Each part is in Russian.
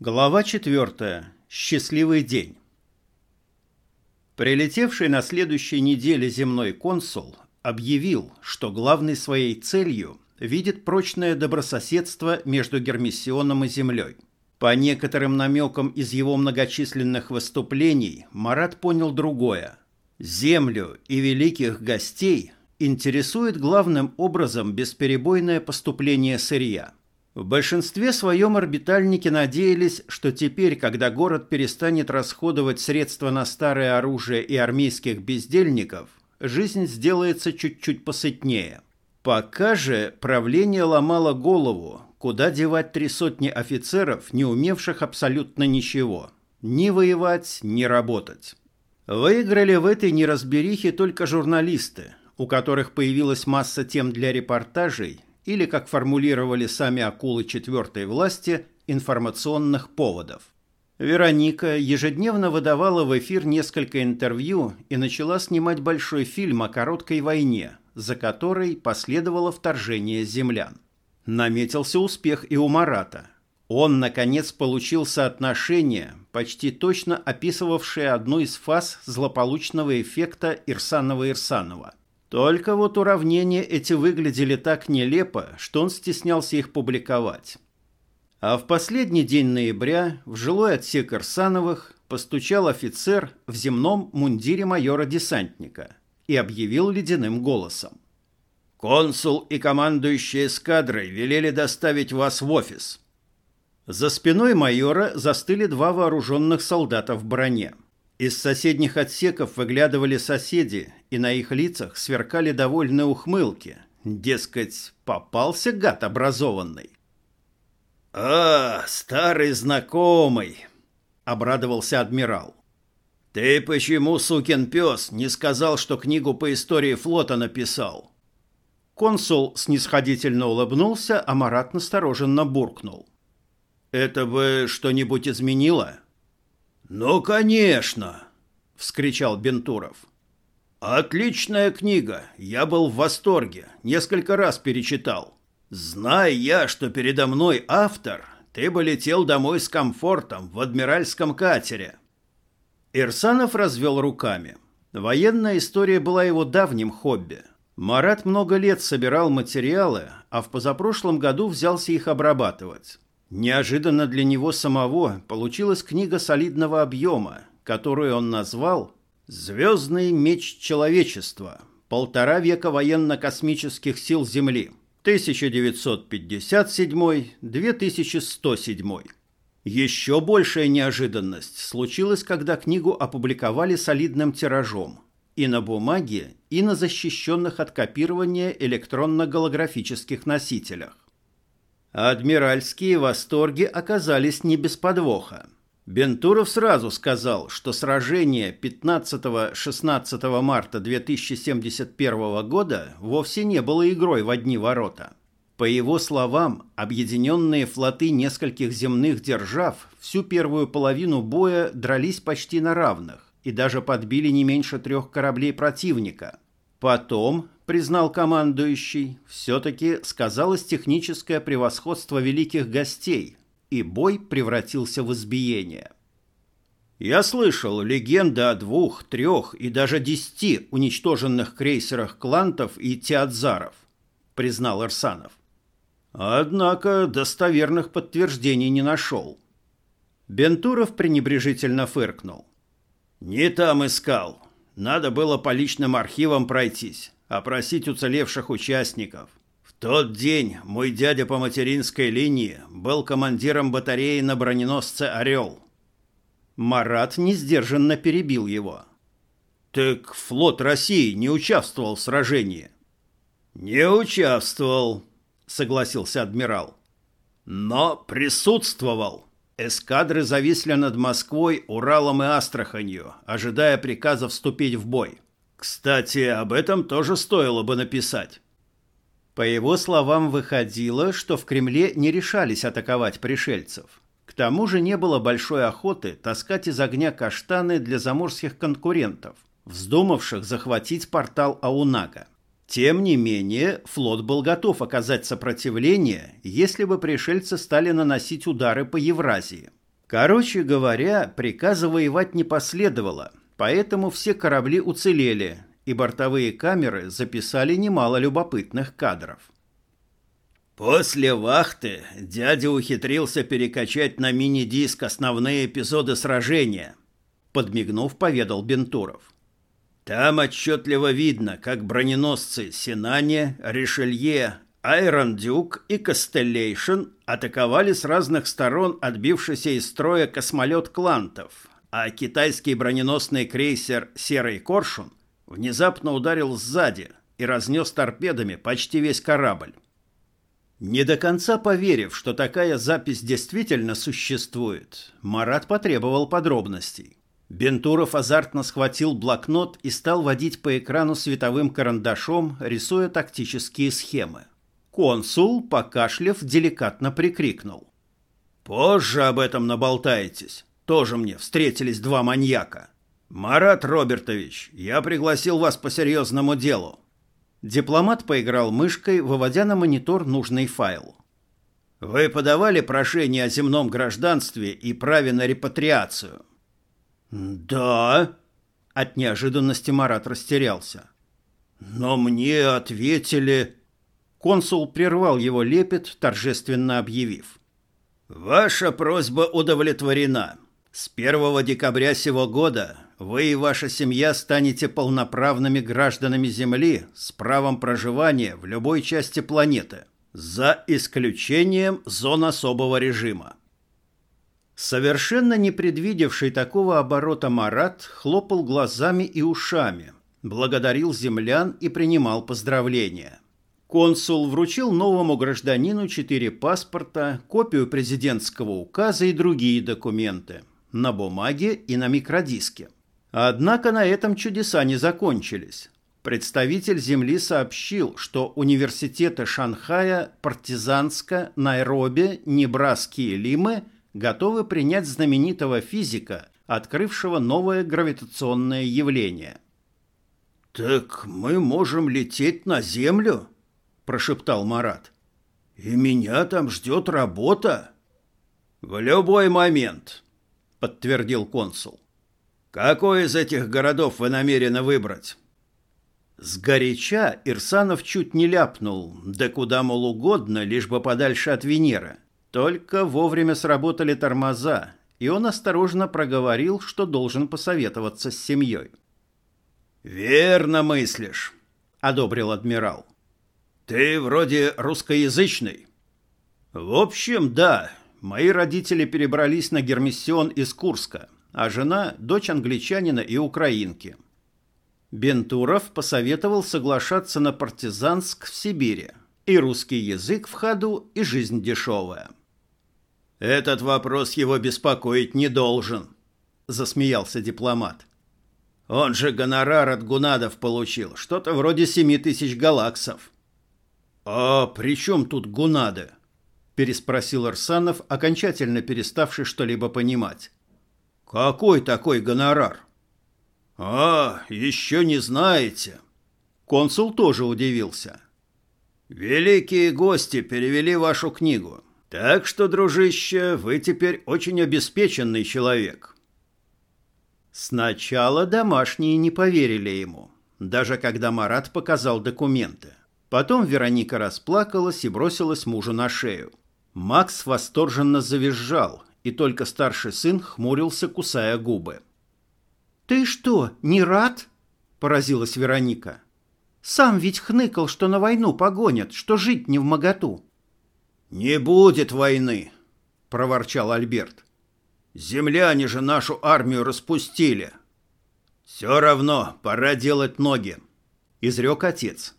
Глава 4. Счастливый день. Прилетевший на следующей неделе земной консул объявил, что главной своей целью видит прочное добрососедство между Гермиссионом и Землей. По некоторым намекам из его многочисленных выступлений Марат понял другое. Землю и великих гостей интересует главным образом бесперебойное поступление сырья – в большинстве своем орбитальники надеялись, что теперь, когда город перестанет расходовать средства на старое оружие и армейских бездельников, жизнь сделается чуть-чуть посытнее. Пока же правление ломало голову, куда девать три сотни офицеров, не умевших абсолютно ничего. Ни воевать, ни работать. Выиграли в этой неразберихе только журналисты, у которых появилась масса тем для репортажей или, как формулировали сами акулы четвертой власти, информационных поводов. Вероника ежедневно выдавала в эфир несколько интервью и начала снимать большой фильм о короткой войне, за которой последовало вторжение землян. Наметился успех и у Марата. Он, наконец, получил соотношение, почти точно описывавшее одну из фаз злополучного эффекта Ирсанова-Ирсанова. Только вот уравнения эти выглядели так нелепо, что он стеснялся их публиковать. А в последний день ноября в жилой отсек Ирсановых постучал офицер в земном мундире майора-десантника и объявил ледяным голосом. «Консул и командующий эскадрой велели доставить вас в офис». За спиной майора застыли два вооруженных солдата в броне – из соседних отсеков выглядывали соседи, и на их лицах сверкали довольные ухмылки. Дескать, попался гад образованный. «А, старый знакомый!» — обрадовался адмирал. «Ты почему, сукин пес, не сказал, что книгу по истории флота написал?» Консул снисходительно улыбнулся, а Марат настороженно буркнул. «Это бы что-нибудь изменило?» «Ну, конечно!» — вскричал Бентуров. «Отличная книга. Я был в восторге. Несколько раз перечитал. Зная я, что передо мной автор, ты бы летел домой с комфортом в адмиральском катере». Ирсанов развел руками. Военная история была его давним хобби. Марат много лет собирал материалы, а в позапрошлом году взялся их обрабатывать. Неожиданно для него самого получилась книга солидного объема, которую он назвал «Звездный меч человечества. Полтора века военно-космических сил Земли. 1957-2107». Еще большая неожиданность случилась, когда книгу опубликовали солидным тиражом и на бумаге, и на защищенных от копирования электронно-голографических носителях. Адмиральские восторги оказались не без подвоха. Бентуров сразу сказал, что сражение 15-16 марта 2071 года вовсе не было игрой в одни ворота. По его словам, объединенные флоты нескольких земных держав всю первую половину боя дрались почти на равных и даже подбили не меньше трех кораблей противника. Потом, признал командующий, все-таки сказалось техническое превосходство великих гостей, и бой превратился в избиение. Я слышал легенды о двух, трех и даже десяти уничтоженных крейсерах Клантов и Теодзаров, признал Арсанов. Однако достоверных подтверждений не нашел. Бентуров пренебрежительно фыркнул. «Не там искал. Надо было по личным архивам пройтись опросить уцелевших участников. В тот день мой дядя по материнской линии был командиром батареи на броненосце «Орел». Марат несдержанно перебил его. «Так флот России не участвовал в сражении?» «Не участвовал», — согласился адмирал. «Но присутствовал». Эскадры зависли над Москвой, Уралом и Астраханью, ожидая приказа вступить в бой. Кстати, об этом тоже стоило бы написать. По его словам, выходило, что в Кремле не решались атаковать пришельцев. К тому же не было большой охоты таскать из огня каштаны для заморских конкурентов, вздумавших захватить портал Аунага. Тем не менее, флот был готов оказать сопротивление, если бы пришельцы стали наносить удары по Евразии. Короче говоря, приказа воевать не последовало, поэтому все корабли уцелели, и бортовые камеры записали немало любопытных кадров. После вахты дядя ухитрился перекачать на мини-диск основные эпизоды сражения, подмигнув, поведал Бентуров. Там отчетливо видно, как броненосцы Синане, Ришелье, Айрон Дюк и Костеллейшн атаковали с разных сторон отбившийся из строя космолет Клантов, а китайский броненосный крейсер «Серый Коршун» внезапно ударил сзади и разнес торпедами почти весь корабль. Не до конца поверив, что такая запись действительно существует, Марат потребовал подробностей. Бентуров азартно схватил блокнот и стал водить по экрану световым карандашом, рисуя тактические схемы. Консул, покашлив, деликатно прикрикнул. «Позже об этом наболтаетесь. Тоже мне встретились два маньяка. Марат Робертович, я пригласил вас по серьезному делу». Дипломат поиграл мышкой, выводя на монитор нужный файл. «Вы подавали прошение о земном гражданстве и праве на репатриацию?» «Да», — от неожиданности Марат растерялся. «Но мне ответили...» Консул прервал его лепет, торжественно объявив. «Ваша просьба удовлетворена. С 1 декабря сего года вы и ваша семья станете полноправными гражданами Земли с правом проживания в любой части планеты, за исключением зон особого режима. Совершенно не предвидевший такого оборота Марат хлопал глазами и ушами, благодарил землян и принимал поздравления. Консул вручил новому гражданину четыре паспорта, копию президентского указа и другие документы на бумаге и на микродиске. Однако на этом чудеса не закончились. Представитель Земли сообщил, что университеты Шанхая, Партизанска, Найроби, Небраски и Лимы – готовы принять знаменитого физика, открывшего новое гравитационное явление. «Так мы можем лететь на Землю?» – прошептал Марат. «И меня там ждет работа?» «В любой момент», – подтвердил консул. «Какой из этих городов вы намерены выбрать?» Сгоряча Ирсанов чуть не ляпнул, да куда, мол, угодно, лишь бы подальше от Венеры – только вовремя сработали тормоза, и он осторожно проговорил, что должен посоветоваться с семьей. «Верно мыслишь», — одобрил адмирал. «Ты вроде русскоязычный». «В общем, да. Мои родители перебрались на Гермиссион из Курска, а жена – дочь англичанина и украинки». Бентуров посоветовал соглашаться на партизанск в Сибири. И русский язык в ходу, и жизнь дешевая. «Этот вопрос его беспокоить не должен», — засмеялся дипломат. «Он же гонорар от гунадов получил, что-то вроде семи тысяч галаксов». «А при чем тут гунады?» — переспросил Арсанов, окончательно переставший что-либо понимать. «Какой такой гонорар?» «А, еще не знаете». Консул тоже удивился. «Великие гости перевели вашу книгу. Так что, дружище, вы теперь очень обеспеченный человек. Сначала домашние не поверили ему, даже когда Марат показал документы. Потом Вероника расплакалась и бросилась мужу на шею. Макс восторженно завизжал, и только старший сын хмурился, кусая губы. «Ты что, не рад?» – поразилась Вероника. «Сам ведь хныкал, что на войну погонят, что жить не в моготу». «Не будет войны», — проворчал Альберт. «Земляне же нашу армию распустили». «Все равно, пора делать ноги», — изрек отец.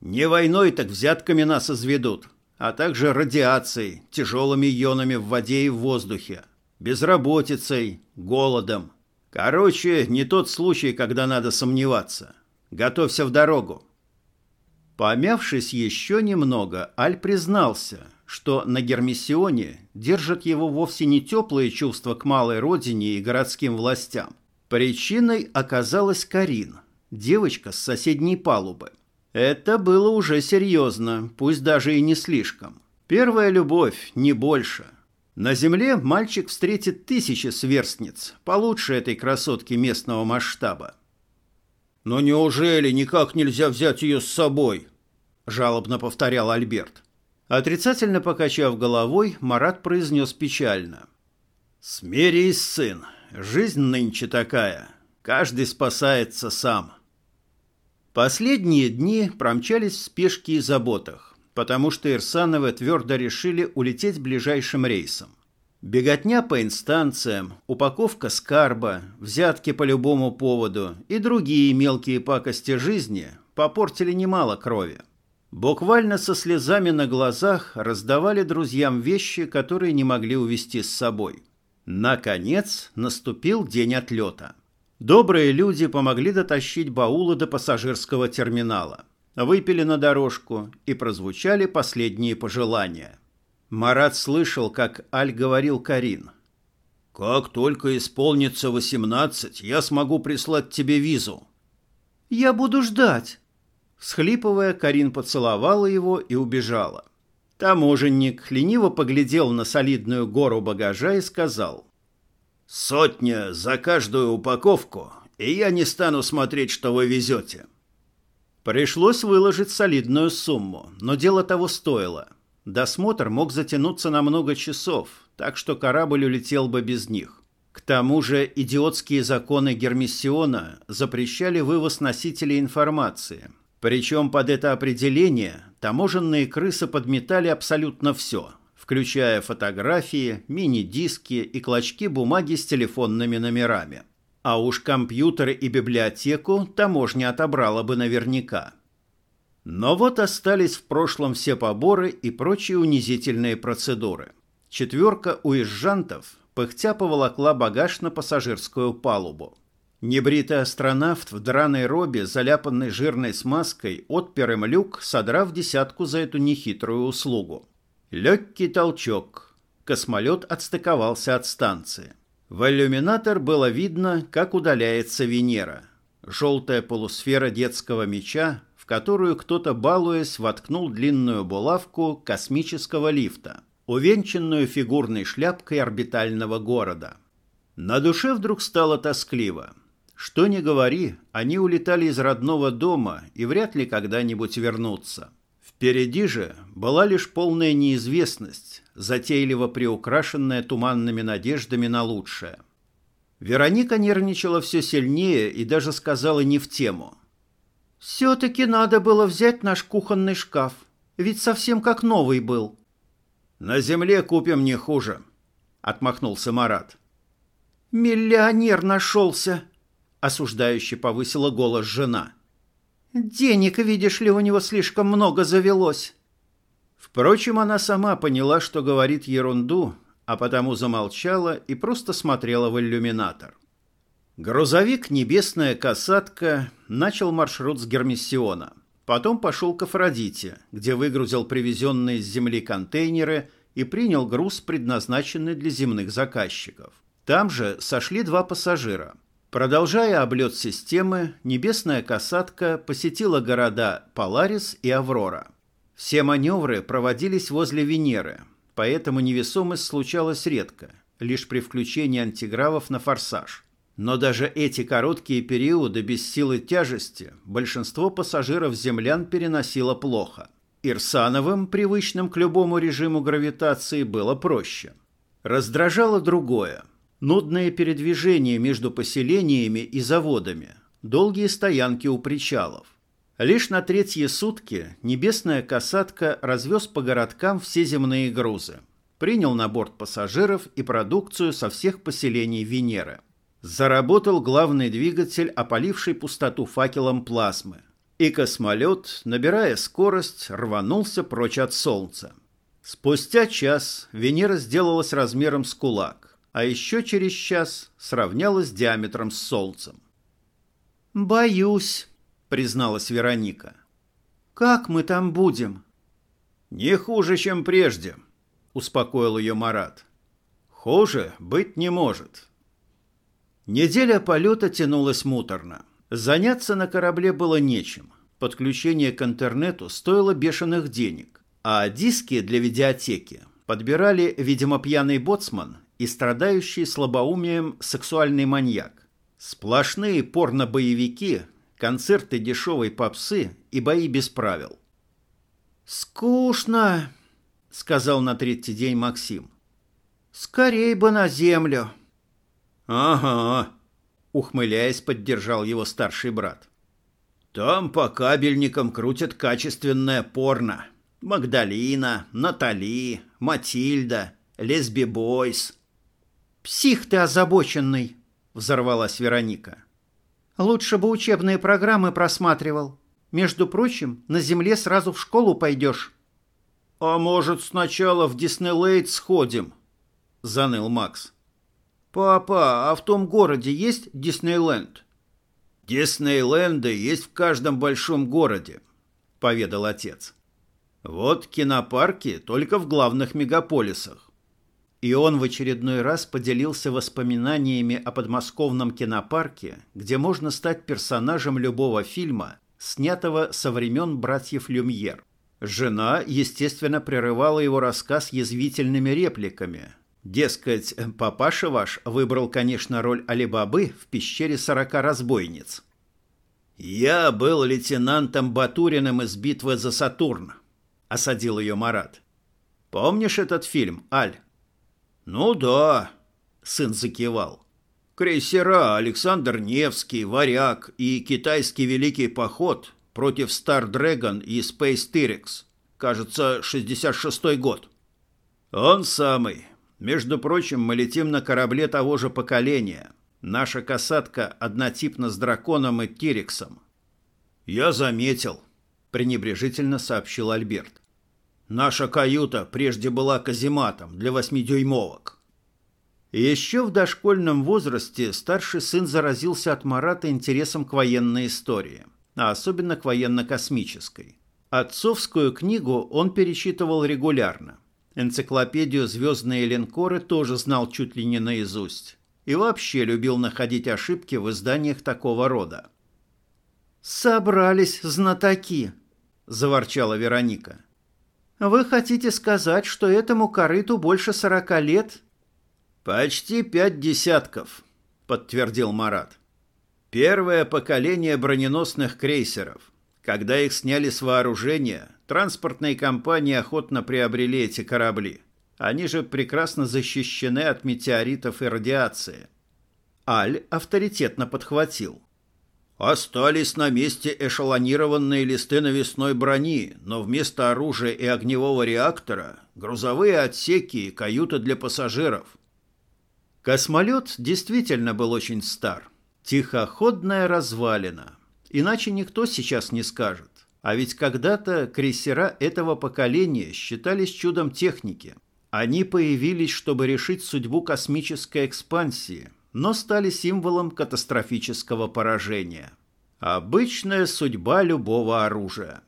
«Не войной, так взятками нас изведут, а также радиацией, тяжелыми ионами в воде и в воздухе, безработицей, голодом. Короче, не тот случай, когда надо сомневаться. Готовься в дорогу». Помявшись еще немного, Аль признался, что на Гермиссионе держат его вовсе не теплые чувства к малой родине и городским властям. Причиной оказалась Карин, девочка с соседней палубы. Это было уже серьезно, пусть даже и не слишком. Первая любовь, не больше. На Земле мальчик встретит тысячи сверстниц, получше этой красотки местного масштаба. «Но неужели никак нельзя взять ее с собой?» – жалобно повторял Альберт. Отрицательно покачав головой, Марат произнес печально. «Смирись, сын, жизнь нынче такая. Каждый спасается сам». Последние дни промчались в спешке и заботах потому что Ирсановы твердо решили улететь ближайшим рейсом. Беготня по инстанциям, упаковка скарба, взятки по любому поводу и другие мелкие пакости жизни попортили немало крови. Буквально со слезами на глазах раздавали друзьям вещи, которые не могли увезти с собой. Наконец наступил день отлета. Добрые люди помогли дотащить баулы до пассажирского терминала выпили на дорожку и прозвучали последние пожелания. Марат слышал, как Аль говорил Карин. «Как только исполнится восемнадцать, я смогу прислать тебе визу». «Я буду ждать». Схлипывая, Карин поцеловала его и убежала. Таможенник лениво поглядел на солидную гору багажа и сказал. «Сотня за каждую упаковку, и я не стану смотреть, что вы везете». Пришлось выложить солидную сумму, но дело того стоило. Досмотр мог затянуться на много часов, так что корабль улетел бы без них. К тому же идиотские законы Гермиссиона запрещали вывоз носителей информации. Причем под это определение таможенные крысы подметали абсолютно все, включая фотографии, мини-диски и клочки бумаги с телефонными номерами. А уж компьютеры и библиотеку таможня отобрала бы наверняка. Но вот остались в прошлом все поборы и прочие унизительные процедуры. Четверка уезжантов пыхтя поволокла багаж на пассажирскую палубу. Небритый астронавт в драной робе, заляпанной жирной смазкой, отпер им люк, содрав десятку за эту нехитрую услугу. Легкий толчок. Космолет отстыковался от станции. В иллюминатор было видно, как удаляется Венера. Желтая полусфера детского меча, которую кто-то, балуясь, воткнул длинную булавку космического лифта, увенчанную фигурной шляпкой орбитального города. На душе вдруг стало тоскливо. Что ни говори, они улетали из родного дома и вряд ли когда-нибудь вернутся. Впереди же была лишь полная неизвестность, затейливо приукрашенная туманными надеждами на лучшее. Вероника нервничала все сильнее и даже сказала не в тему. «Все-таки надо было взять наш кухонный шкаф, ведь совсем как новый был». «На земле купим не хуже», — отмахнулся Марат. «Миллионер нашелся», — осуждающе повысила голос жена. «Денег, видишь ли, у него слишком много завелось». Впрочем, она сама поняла, что говорит ерунду, а потому замолчала и просто смотрела в иллюминатор. Грузовик «Небесная касатка» начал маршрут с Гермиссиона. Потом пошел к Афродите, где выгрузил привезенные с земли контейнеры и принял груз, предназначенный для земных заказчиков. Там же сошли два пассажира. Продолжая облет системы, «Небесная касатка» посетила города Поларис и Аврора – все маневры проводились возле Венеры, поэтому невесомость случалась редко, лишь при включении антигравов на форсаж. Но даже эти короткие периоды без силы тяжести большинство пассажиров-землян переносило плохо. Ирсановым, привычным к любому режиму гравитации, было проще. Раздражало другое. Нудное передвижение между поселениями и заводами, долгие стоянки у причалов. Лишь на третьи сутки небесная касатка развез по городкам все земные грузы. Принял на борт пассажиров и продукцию со всех поселений Венеры. Заработал главный двигатель, опаливший пустоту факелом плазмы. И космолет, набирая скорость, рванулся прочь от Солнца. Спустя час Венера сделалась размером с кулак, а еще через час сравнялась диаметром с Солнцем. «Боюсь», — призналась Вероника. «Как мы там будем?» «Не хуже, чем прежде», — успокоил ее Марат. «Хуже быть не может». Неделя полета тянулась муторно. Заняться на корабле было нечем. Подключение к интернету стоило бешеных денег, а диски для видеотеки подбирали, видимо, пьяный боцман и страдающий слабоумием сексуальный маньяк. Сплошные порно-боевики, концерты дешевой попсы и бои без правил. «Скучно», — сказал на третий день Максим. «Скорей бы на землю». «Ага», — ухмыляясь, поддержал его старший брат. «Там по кабельникам крутят качественное порно. Магдалина, Натали, Матильда, Лесби Бойс». «Псих ты озабоченный», — взорвалась Вероника. «Лучше бы учебные программы просматривал. Между прочим, на земле сразу в школу пойдешь». «А может, сначала в Диснейленд сходим?» — заныл Макс. «Папа, а в том городе есть Диснейленд?» «Диснейленды есть в каждом большом городе», — поведал отец. «Вот кинопарки только в главных мегаполисах». И он в очередной раз поделился воспоминаниями о подмосковном кинопарке, где можно стать персонажем любого фильма, снятого со времен братьев Люмьер. Жена, естественно, прерывала его рассказ язвительными репликами, Дескать, папаша ваш выбрал, конечно, роль Алибабы в пещере сорока разбойниц. «Я был лейтенантом Батуриным из битвы за Сатурн», — осадил ее Марат. «Помнишь этот фильм, Аль?» «Ну да», — сын закивал. «Крейсера Александр Невский, Варяг и китайский Великий Поход против Star Dragon и Space T-Rex. Кажется, 66-й год». «Он самый. Между прочим, мы летим на корабле того же поколения. Наша касатка однотипна с драконом и Тирексом. Я заметил, пренебрежительно сообщил Альберт. Наша каюта прежде была казематом для восьмидюймовок. Еще в дошкольном возрасте старший сын заразился от Марата интересом к военной истории, а особенно к военно-космической. Отцовскую книгу он перечитывал регулярно – Энциклопедию «Звездные линкоры» тоже знал чуть ли не наизусть. И вообще любил находить ошибки в изданиях такого рода. «Собрались знатоки», — заворчала Вероника. «Вы хотите сказать, что этому корыту больше сорока лет?» «Почти пять десятков», — подтвердил Марат. «Первое поколение броненосных крейсеров. Когда их сняли с вооружения, Транспортные компании охотно приобрели эти корабли. Они же прекрасно защищены от метеоритов и радиации. Аль авторитетно подхватил. Остались на месте эшелонированные листы навесной брони, но вместо оружия и огневого реактора грузовые отсеки и каюты для пассажиров. Космолет действительно был очень стар. Тихоходная развалина. Иначе никто сейчас не скажет. А ведь когда-то крейсера этого поколения считались чудом техники. Они появились, чтобы решить судьбу космической экспансии, но стали символом катастрофического поражения. Обычная судьба любого оружия.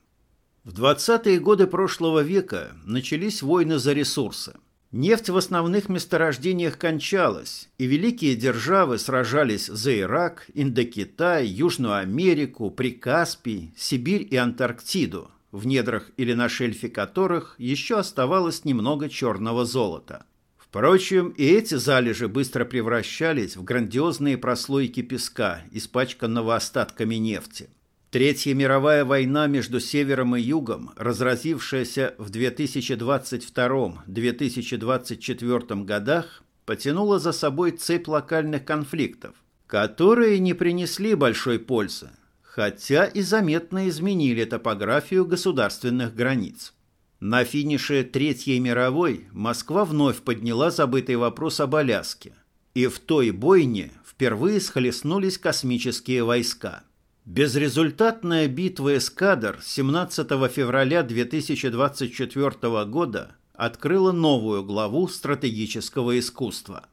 В 20-е годы прошлого века начались войны за ресурсы – Нефть в основных месторождениях кончалась, и великие державы сражались за Ирак, Индокитай, Южную Америку, Прикаспий, Сибирь и Антарктиду, в недрах или на шельфе которых еще оставалось немного черного золота. Впрочем, и эти залежи быстро превращались в грандиозные прослойки песка, испачканного остатками нефти. Третья мировая война между Севером и Югом, разразившаяся в 2022-2024 годах, потянула за собой цепь локальных конфликтов, которые не принесли большой пользы, хотя и заметно изменили топографию государственных границ. На финише Третьей мировой Москва вновь подняла забытый вопрос об Аляске, и в той бойне впервые схлестнулись космические войска – Безрезультатная битва эскадр 17 февраля 2024 года открыла новую главу стратегического искусства.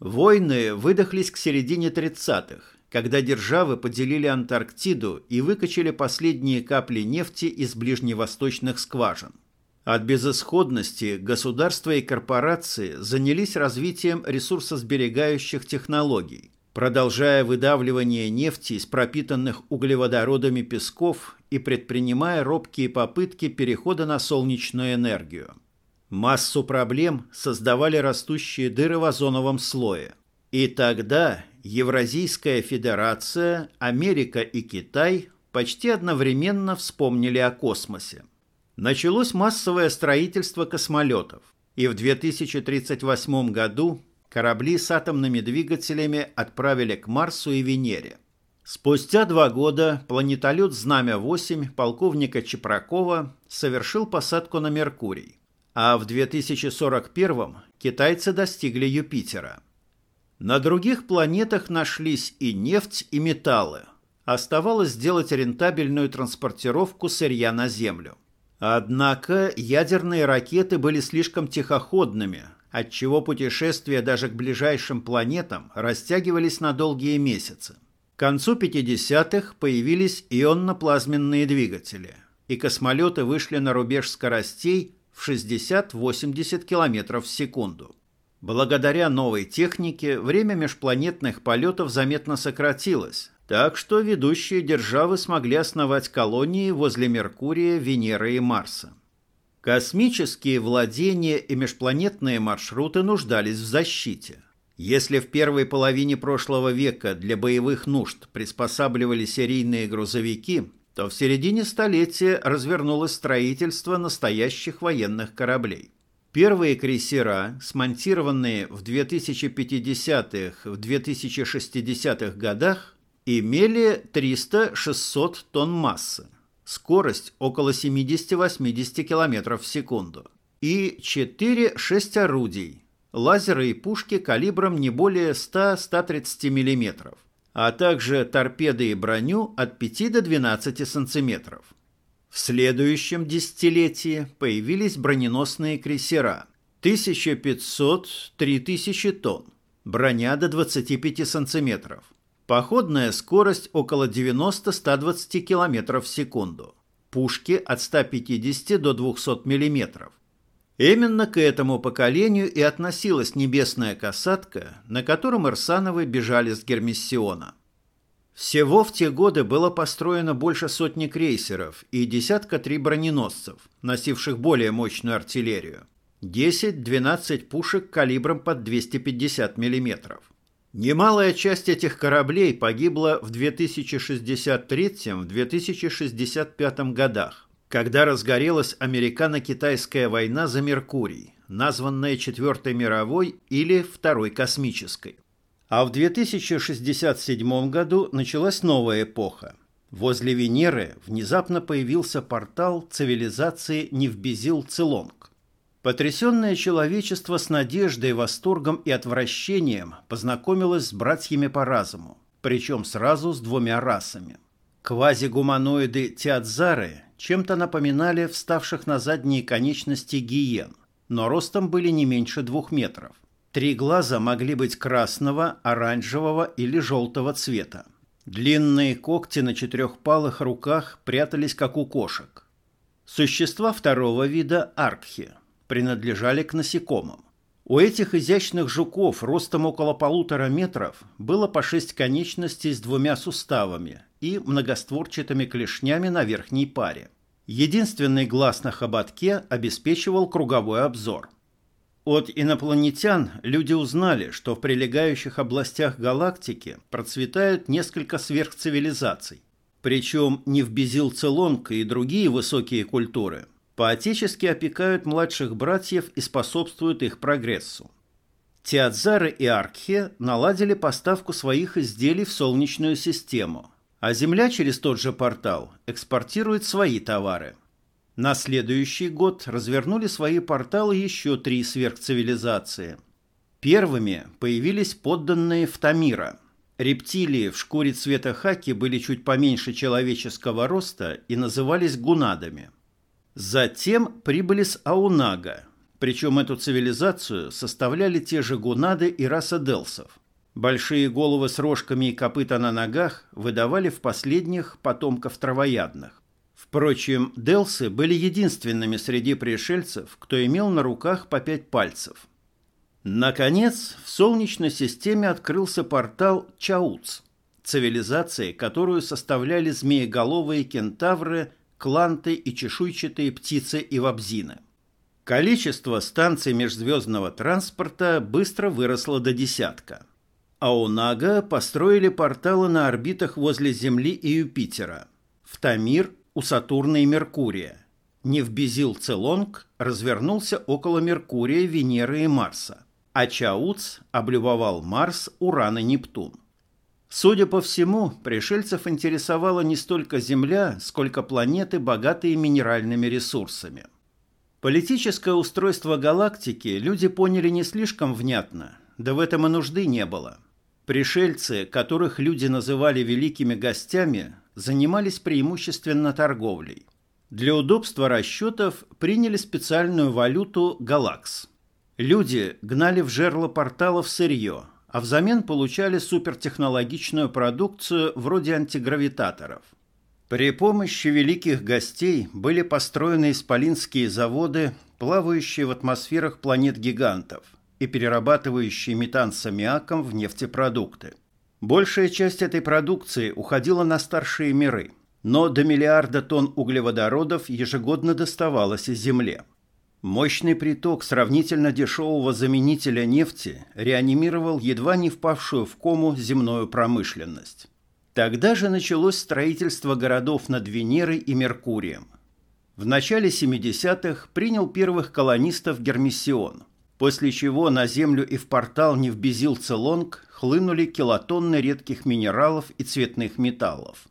Войны выдохлись к середине 30-х, когда державы поделили Антарктиду и выкачали последние капли нефти из ближневосточных скважин. От безысходности государства и корпорации занялись развитием ресурсосберегающих технологий, продолжая выдавливание нефти из пропитанных углеводородами песков и предпринимая робкие попытки перехода на солнечную энергию. Массу проблем создавали растущие дыры в озоновом слое. И тогда Евразийская Федерация, Америка и Китай почти одновременно вспомнили о космосе. Началось массовое строительство космолетов, и в 2038 году корабли с атомными двигателями отправили к Марсу и Венере. Спустя два года планетолет «Знамя-8» полковника Чепракова совершил посадку на Меркурий, а в 2041 китайцы достигли Юпитера. На других планетах нашлись и нефть, и металлы. Оставалось сделать рентабельную транспортировку сырья на Землю. Однако ядерные ракеты были слишком тихоходными, отчего путешествия даже к ближайшим планетам растягивались на долгие месяцы. К концу 50-х появились ионно-плазменные двигатели, и космолеты вышли на рубеж скоростей в 60-80 км в секунду. Благодаря новой технике время межпланетных полетов заметно сократилось, так что ведущие державы смогли основать колонии возле Меркурия, Венеры и Марса. Космические владения и межпланетные маршруты нуждались в защите. Если в первой половине прошлого века для боевых нужд приспосабливали серийные грузовики, то в середине столетия развернулось строительство настоящих военных кораблей. Первые крейсера, смонтированные в 2050-х, в 2060-х годах, имели 300-600 тонн массы, скорость около 70-80 км в секунду и 4-6 орудий, лазеры и пушки калибром не более 100-130 мм, а также торпеды и броню от 5 до 12 см. В следующем десятилетии появились броненосные крейсера 1500-3000 тонн, броня до 25 сантиметров Походная скорость около 90-120 км в секунду. Пушки от 150 до 200 мм. Именно к этому поколению и относилась небесная касатка, на котором Ирсановы бежали с Гермиссиона. Всего в те годы было построено больше сотни крейсеров и десятка три броненосцев, носивших более мощную артиллерию. 10-12 пушек калибром под 250 миллиметров. Немалая часть этих кораблей погибла в 2063-2065 годах, когда разгорелась американо-китайская война за Меркурий, названная Четвертой мировой или Второй космической. А в 2067 году началась новая эпоха. Возле Венеры внезапно появился портал цивилизации Невбезил-Целонг. Потрясенное человечество с надеждой, восторгом и отвращением познакомилось с братьями по разуму, причем сразу с двумя расами. Квазигуманоиды Тиадзары чем-то напоминали вставших на задние конечности гиен, но ростом были не меньше двух метров. Три глаза могли быть красного, оранжевого или желтого цвета. Длинные когти на четырехпалых руках прятались, как у кошек. Существа второго вида – аркхи – принадлежали к насекомым. У этих изящных жуков ростом около полутора метров было по шесть конечностей с двумя суставами и многостворчатыми клешнями на верхней паре. Единственный глаз на хоботке обеспечивал круговой обзор. От инопланетян люди узнали, что в прилегающих областях галактики процветают несколько сверхцивилизаций. Причем не в Безилцелонг и другие высокие культуры – поотечески опекают младших братьев и способствуют их прогрессу. Теодзары и Аркхе наладили поставку своих изделий в Солнечную систему, а Земля через тот же портал экспортирует свои товары. На следующий год развернули свои порталы еще три сверхцивилизации. Первыми появились подданные Втамира. Рептилии в шкуре цвета хаки были чуть поменьше человеческого роста и назывались гунадами – Затем прибыли с Аунага, причем эту цивилизацию составляли те же гунады и раса делсов. Большие головы с рожками и копыта на ногах выдавали в последних потомков травоядных. Впрочем, делсы были единственными среди пришельцев, кто имел на руках по пять пальцев. Наконец, в Солнечной системе открылся портал Чауц, цивилизации, которую составляли змееголовые кентавры кланты и чешуйчатые птицы и вобзины. Количество станций межзвездного транспорта быстро выросло до десятка. А у Нага построили порталы на орбитах возле Земли и Юпитера, в Тамир, у Сатурна и Меркурия. Невбезил-Целонг развернулся около Меркурия, Венеры и Марса, а Чауц облюбовал Марс, Уран и Нептун. Судя по всему, пришельцев интересовала не столько Земля, сколько планеты, богатые минеральными ресурсами – Политическое устройство галактики люди поняли не слишком внятно, да в этом и нужды не было. Пришельцы, которых люди называли великими гостями, занимались преимущественно торговлей. Для удобства расчетов приняли специальную валюту «Галакс». Люди гнали в жерло порталов сырье, а взамен получали супертехнологичную продукцию вроде антигравитаторов. При помощи великих гостей были построены исполинские заводы, плавающие в атмосферах планет-гигантов и перерабатывающие метан с аммиаком в нефтепродукты. Большая часть этой продукции уходила на старшие миры, но до миллиарда тонн углеводородов ежегодно доставалось из Земли. Мощный приток сравнительно дешевого заменителя нефти реанимировал едва не впавшую в кому земную промышленность. Тогда же началось строительство городов над Венерой и Меркурием. В начале 70-х принял первых колонистов Гермиссион, после чего на Землю и в портал Невбезил-Целонг хлынули килотонны редких минералов и цветных металлов.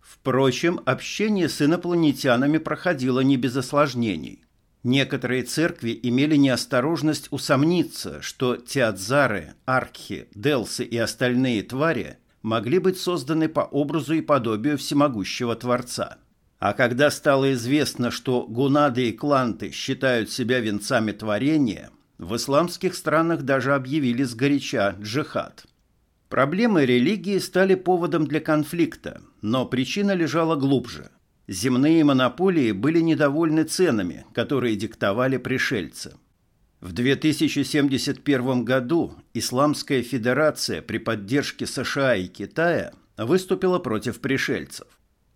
Впрочем, общение с инопланетянами проходило не без осложнений. Некоторые церкви имели неосторожность усомниться, что театзары, аркхи, делсы и остальные твари – могли быть созданы по образу и подобию всемогущего Творца. А когда стало известно, что гунады и кланты считают себя венцами творения, в исламских странах даже объявили сгоряча джихад. Проблемы религии стали поводом для конфликта, но причина лежала глубже. Земные монополии были недовольны ценами, которые диктовали пришельцы. В 2071 году Исламская Федерация при поддержке США и Китая выступила против пришельцев.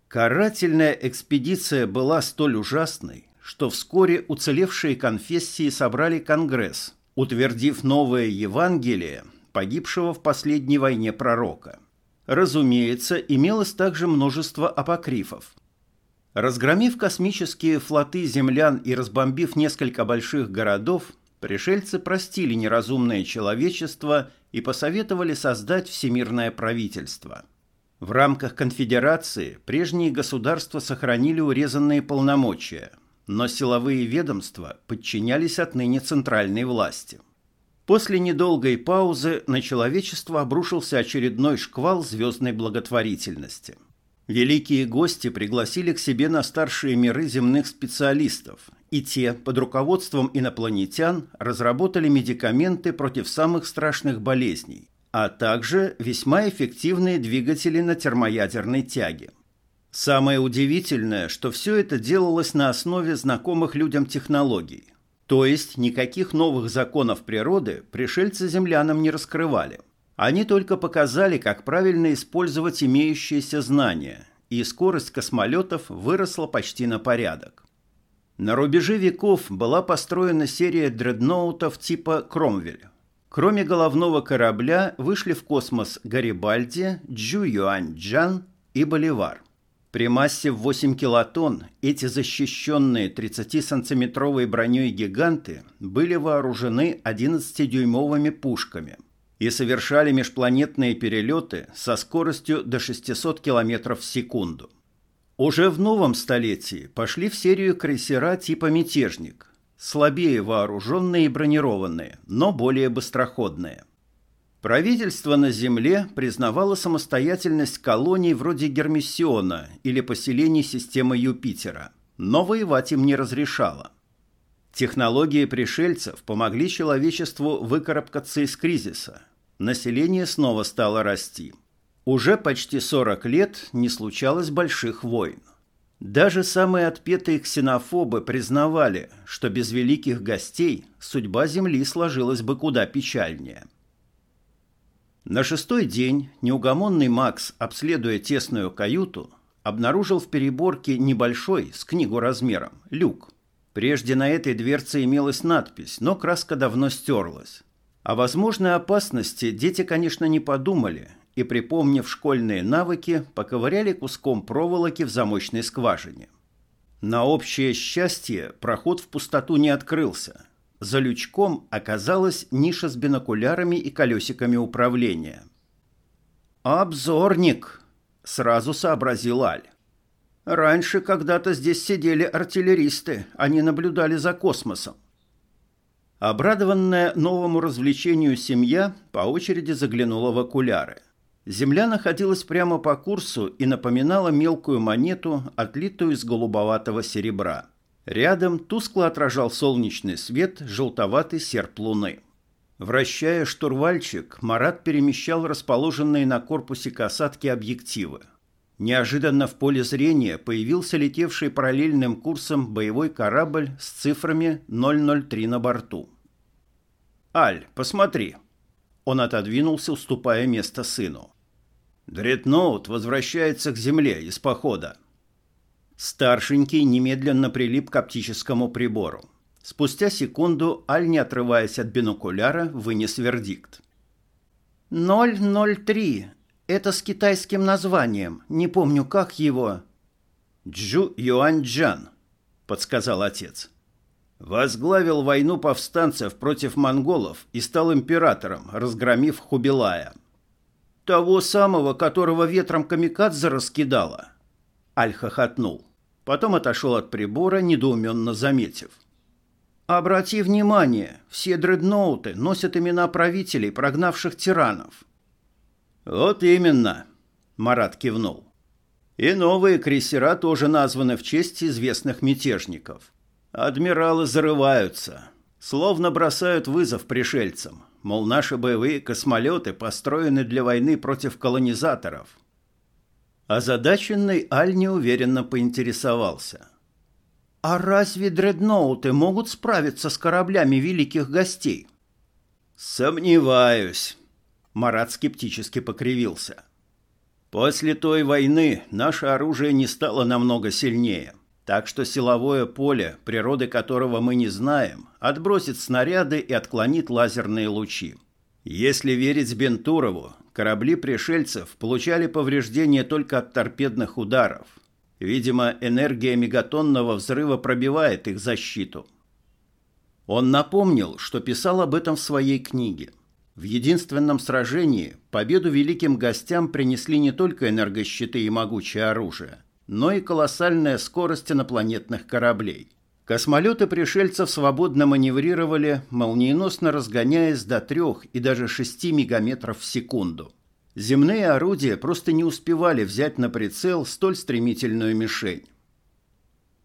Карательная экспедиция была столь ужасной, что вскоре уцелевшие конфессии собрали Конгресс, утвердив новое Евангелие погибшего в последней войне пророка. Разумеется, имелось также множество апокрифов. Разгромив космические флоты землян и разбомбив несколько больших городов, пришельцы простили неразумное человечество и посоветовали создать всемирное правительство. В рамках конфедерации прежние государства сохранили урезанные полномочия, но силовые ведомства подчинялись отныне центральной власти. После недолгой паузы на человечество обрушился очередной шквал звездной благотворительности. Великие гости пригласили к себе на старшие миры земных специалистов, и те под руководством инопланетян разработали медикаменты против самых страшных болезней, а также весьма эффективные двигатели на термоядерной тяге. Самое удивительное, что все это делалось на основе знакомых людям технологий. То есть никаких новых законов природы пришельцы землянам не раскрывали. Они только показали, как правильно использовать имеющиеся знания, и скорость космолетов выросла почти на порядок. На рубеже веков была построена серия дредноутов типа «Кромвель». Кроме головного корабля вышли в космос Гарибальди, Джу Юань-Джан и Боливар. При массе в 8 килотонн эти защищенные 30-сантиметровой броней гиганты были вооружены 11-дюймовыми пушками и совершали межпланетные перелеты со скоростью до 600 км в секунду. Уже в новом столетии пошли в серию крейсера типа «Мятежник», слабее вооруженные и бронированные, но более быстроходные. Правительство на Земле признавало самостоятельность колоний вроде Гермиссиона или поселений системы Юпитера, но воевать им не разрешало. Технологии пришельцев помогли человечеству выкарабкаться из кризиса. Население снова стало расти – уже почти 40 лет не случалось больших войн. Даже самые отпетые ксенофобы признавали, что без великих гостей судьба Земли сложилась бы куда печальнее. На шестой день неугомонный Макс, обследуя тесную каюту, обнаружил в переборке небольшой, с книгу размером, люк. Прежде на этой дверце имелась надпись, но краска давно стерлась. О возможной опасности дети, конечно, не подумали и, припомнив школьные навыки, поковыряли куском проволоки в замочной скважине. На общее счастье проход в пустоту не открылся. За лючком оказалась ниша с бинокулярами и колесиками управления. «Обзорник!» – сразу сообразил Аль. «Раньше когда-то здесь сидели артиллеристы, они наблюдали за космосом. Обрадованная новому развлечению семья по очереди заглянула в окуляры. Земля находилась прямо по курсу и напоминала мелкую монету, отлитую из голубоватого серебра. Рядом тускло отражал солнечный свет желтоватый серп луны. Вращая штурвальчик, Марат перемещал расположенные на корпусе касатки объективы. Неожиданно в поле зрения появился летевший параллельным курсом боевой корабль с цифрами 003 на борту. «Аль, посмотри!» Он отодвинулся, уступая место сыну. Дредноут возвращается к земле из похода. Старшенький немедленно прилип к оптическому прибору. Спустя секунду Аль, не отрываясь от бинокуляра, вынес вердикт. «003. Это с китайским названием. Не помню, как его». «Джу Юаньджан», — подсказал отец. Возглавил войну повстанцев против монголов и стал императором, разгромив Хубилая. Того самого, которого ветром камикадзе раскидала. Аль хохотнул. Потом отошел от прибора, недоуменно заметив. «Обрати внимание, все дредноуты носят имена правителей, прогнавших тиранов». «Вот именно», — Марат кивнул. «И новые крейсера тоже названы в честь известных мятежников. Адмиралы зарываются, словно бросают вызов пришельцам. Мол, наши боевые космолеты построены для войны против колонизаторов. Озадаченный Аль неуверенно поинтересовался. «А разве дредноуты могут справиться с кораблями великих гостей?» «Сомневаюсь», — Марат скептически покривился. «После той войны наше оружие не стало намного сильнее». Так что силовое поле, природы которого мы не знаем, отбросит снаряды и отклонит лазерные лучи. Если верить Бентурову, корабли пришельцев получали повреждения только от торпедных ударов. Видимо, энергия мегатонного взрыва пробивает их защиту. Он напомнил, что писал об этом в своей книге. В единственном сражении победу великим гостям принесли не только энергощиты и могучее оружие, но и колоссальная скорость инопланетных кораблей. Космолеты пришельцев свободно маневрировали, молниеносно разгоняясь до 3 и даже 6 мегаметров в секунду. Земные орудия просто не успевали взять на прицел столь стремительную мишень.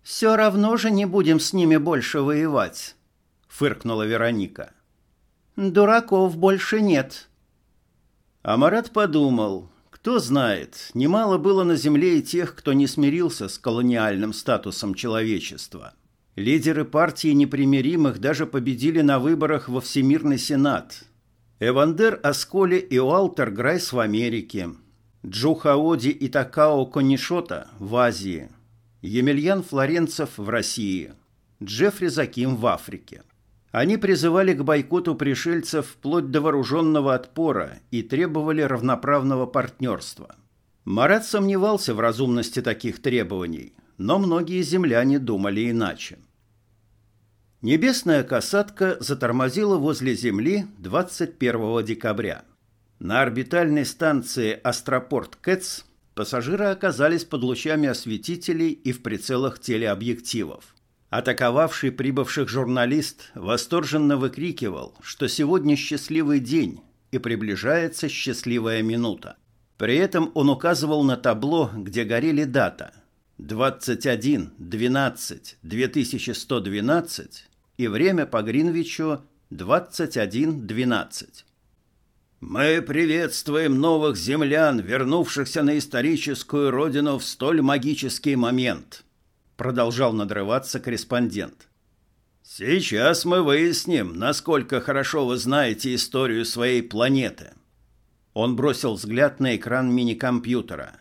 «Все равно же не будем с ними больше воевать», — фыркнула Вероника. «Дураков больше нет». Амарат подумал, кто знает, немало было на Земле и тех, кто не смирился с колониальным статусом человечества. Лидеры партии непримиримых даже победили на выборах во Всемирный Сенат. Эвандер Асколи и Уалтер Грайс в Америке, Джо Хаоди и Такао Конишота в Азии, Емельян Флоренцев в России, Джеффри Заким в Африке. Они призывали к бойкоту пришельцев вплоть до вооруженного отпора и требовали равноправного партнерства. Марат сомневался в разумности таких требований, но многие земляне думали иначе. Небесная касатка затормозила возле Земли 21 декабря. На орбитальной станции Астропорт Кэтс пассажиры оказались под лучами осветителей и в прицелах телеобъективов. Атаковавший прибывших журналист восторженно выкрикивал, что сегодня счастливый день и приближается счастливая минута. При этом он указывал на табло, где горели дата 21-12-2112 и время по Гринвичу 21.12. «Мы приветствуем новых землян, вернувшихся на историческую родину в столь магический момент», продолжал надрываться корреспондент. Сейчас мы выясним, насколько хорошо вы знаете историю своей планеты. Он бросил взгляд на экран мини-компьютера.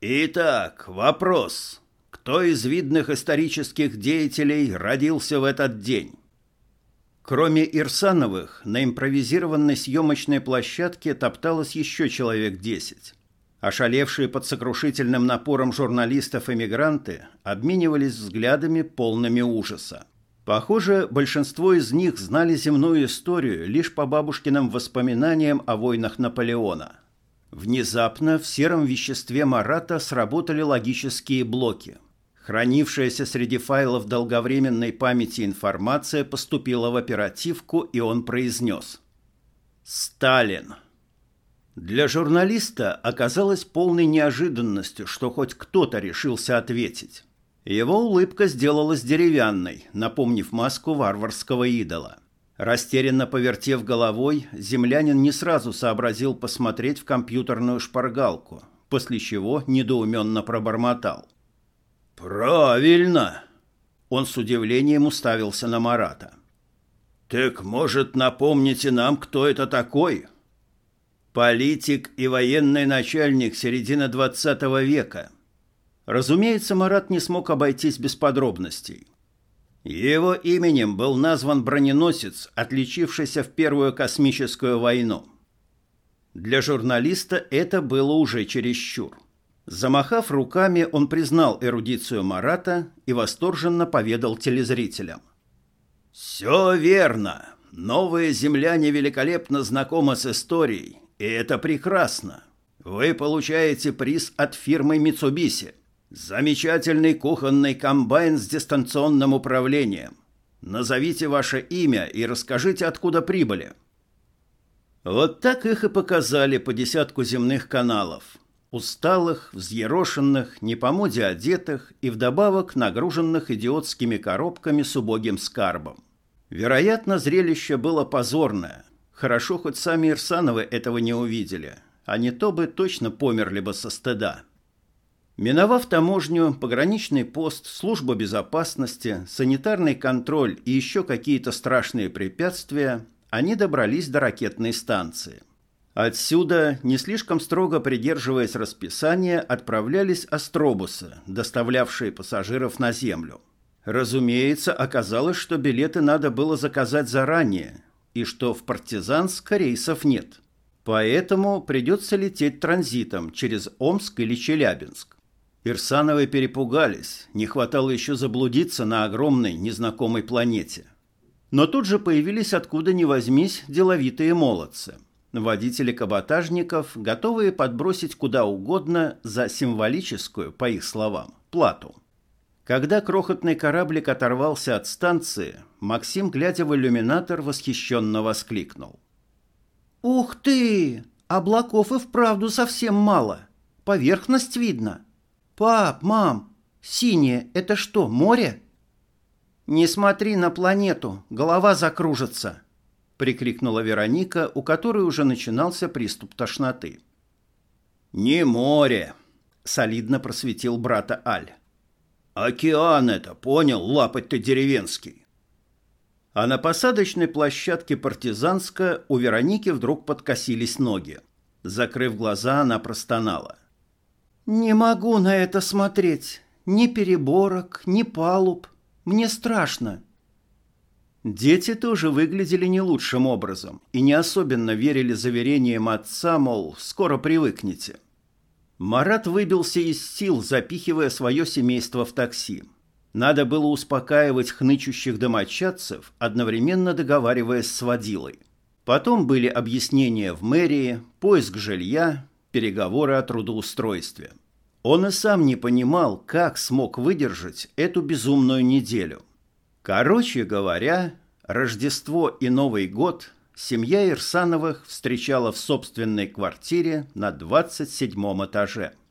Итак, вопрос. кто из видных исторических деятелей родился в этот день. Кроме Ирсановых, на импровизированной съемочной площадке топталось еще человек десять. Ошалевшие под сокрушительным напором журналистов-эмигранты обменивались взглядами полными ужаса. Похоже, большинство из них знали земную историю лишь по бабушкиным воспоминаниям о войнах Наполеона. Внезапно в сером веществе Марата сработали логические блоки. Хранившаяся среди файлов долговременной памяти информация поступила в оперативку, и он произнес «Сталин». Для журналиста оказалось полной неожиданностью, что хоть кто-то решился ответить. Его улыбка сделалась деревянной, напомнив маску варварского идола. Растерянно повертев головой, землянин не сразу сообразил посмотреть в компьютерную шпаргалку, после чего недоуменно пробормотал. «Правильно!» Он с удивлением уставился на Марата. «Так, может, напомните нам, кто это такой?» Политик и военный начальник середины XX века. Разумеется, Марат не смог обойтись без подробностей. Его именем был назван броненосец, отличившийся в Первую космическую войну. Для журналиста это было уже чересчур. Замахав руками, он признал эрудицию Марата и восторженно поведал телезрителям. «Все верно. Новые земляне великолепно знакомы с историей и это прекрасно. Вы получаете приз от фирмы Mitsubishi. Замечательный кухонный комбайн с дистанционным управлением. Назовите ваше имя и расскажите, откуда прибыли. Вот так их и показали по десятку земных каналов. Усталых, взъерошенных, не по моде одетых и вдобавок нагруженных идиотскими коробками с убогим скарбом. Вероятно, зрелище было позорное – Хорошо, хоть сами Ирсановы этого не увидели, а не то бы точно померли бы со стыда. Миновав таможню, пограничный пост, служба безопасности, санитарный контроль и еще какие-то страшные препятствия, они добрались до ракетной станции. Отсюда, не слишком строго придерживаясь расписания, отправлялись астробусы, доставлявшие пассажиров на Землю. Разумеется, оказалось, что билеты надо было заказать заранее, и что в Партизанск рейсов нет. Поэтому придется лететь транзитом через Омск или Челябинск. Ирсановы перепугались, не хватало еще заблудиться на огромной незнакомой планете. Но тут же появились откуда ни возьмись деловитые молодцы. Водители каботажников, готовые подбросить куда угодно за символическую, по их словам, плату – когда крохотный кораблик оторвался от станции, Максим, глядя в иллюминатор, восхищенно воскликнул. «Ух ты! Облаков и вправду совсем мало. Поверхность видно. Пап, мам, синее — это что, море?» «Не смотри на планету, голова закружится!» — прикрикнула Вероника, у которой уже начинался приступ тошноты. «Не море!» — солидно просветил брата Аль. «Океан это, понял, лапать ты деревенский!» А на посадочной площадке Партизанска у Вероники вдруг подкосились ноги. Закрыв глаза, она простонала. «Не могу на это смотреть. Ни переборок, ни палуб. Мне страшно». Дети тоже выглядели не лучшим образом и не особенно верили заверениям отца, мол, скоро привыкнете. Марат выбился из сил, запихивая свое семейство в такси. Надо было успокаивать хнычущих домочадцев, одновременно договариваясь с водилой. Потом были объяснения в мэрии, поиск жилья, переговоры о трудоустройстве. Он и сам не понимал, как смог выдержать эту безумную неделю. Короче говоря, Рождество и Новый год Семья Ирсановых встречала в собственной квартире на 27 этаже –